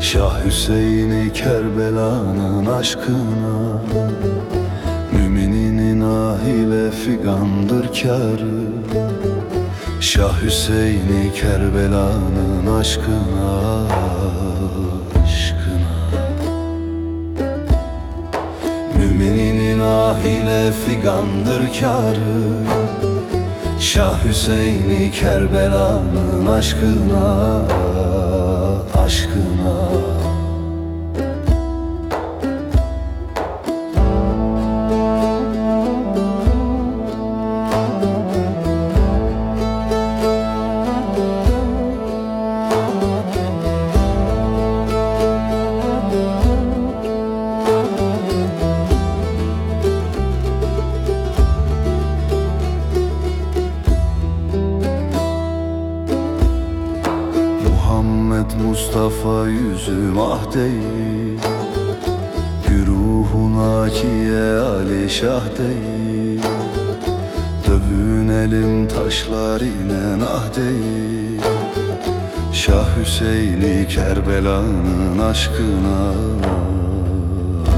Şah Hüseyin'i Kerbela'nın aşkına Mümininin ahile figandır kârı. Şah Hüseyin'i Kerbela'nın aşkına Aşkına. Mümininin ahile figandır kârı. Şah Hüseyin'i Kerbela'nın aşkına Aşkına Mustafa yüzüm ah değil Güruhun akiye Ali Şah değil. Dövünelim taşlar ile nah değil Şah Hüseyin'i Kerbela'nın aşkına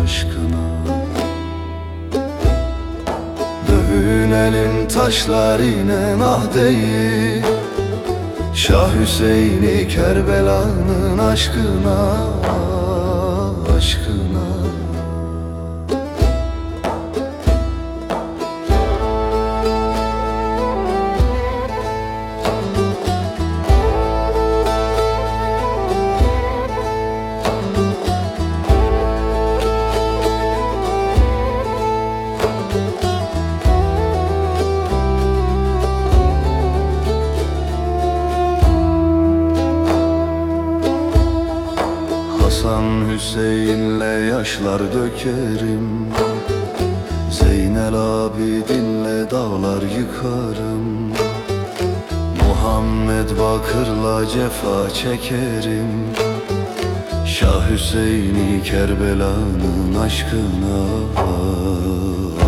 Aşkına. Dövünelim taşlar ile nah değil Şah Hüseyin'i Kerbela'nın aşkına Aşkına Hasan Hüseyin'le yaşlar dökerim. Zeynel Abidin'le dağlar yıkarım. Muhammed Bakır'la cefa çekerim. Şah Hüseyin'i Kerbela'nın aşkına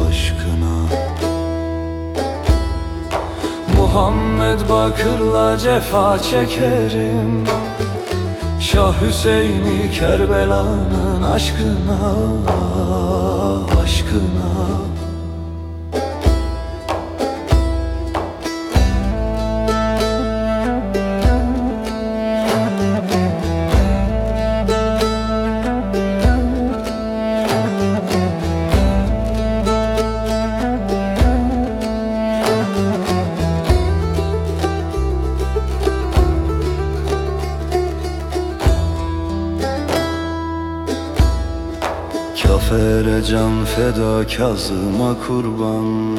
Aşkına. Muhammed Bakır'la cefa çekerim Şah Hüseyin'i Kerbela'nın aşkına Aşkına Kafere can feda Kazıma kurban.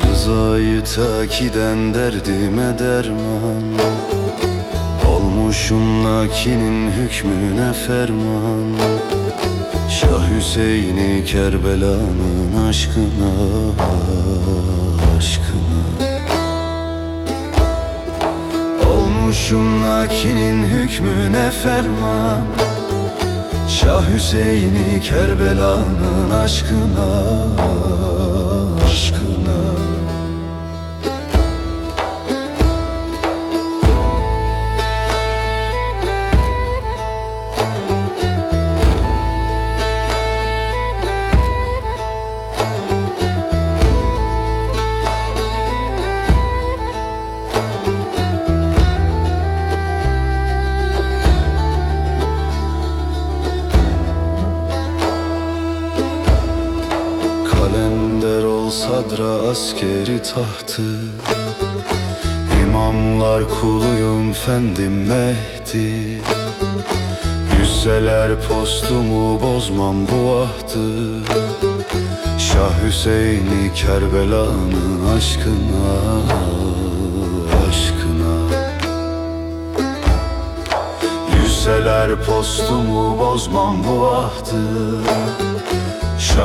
Rızayı takiden derdime derman. Olmuşum lakinin hükmüne ferman. Şah Hüseyin'i Kerbela'nın aşkına Aşkına. Olmuşum lakinin hükmüne ferman Şah Hüseyin'i Kerbela'nın aşkına Aşkına Sadra askeri tahtı. İmamlar kuluyum fendim Mehdi. Yüzseler postumu bozmam bu ahdı Şah Hüseyin'i Kerbela'nın aşkına Aşkına. Yüzseler postumu bozmam bu ahdı Şah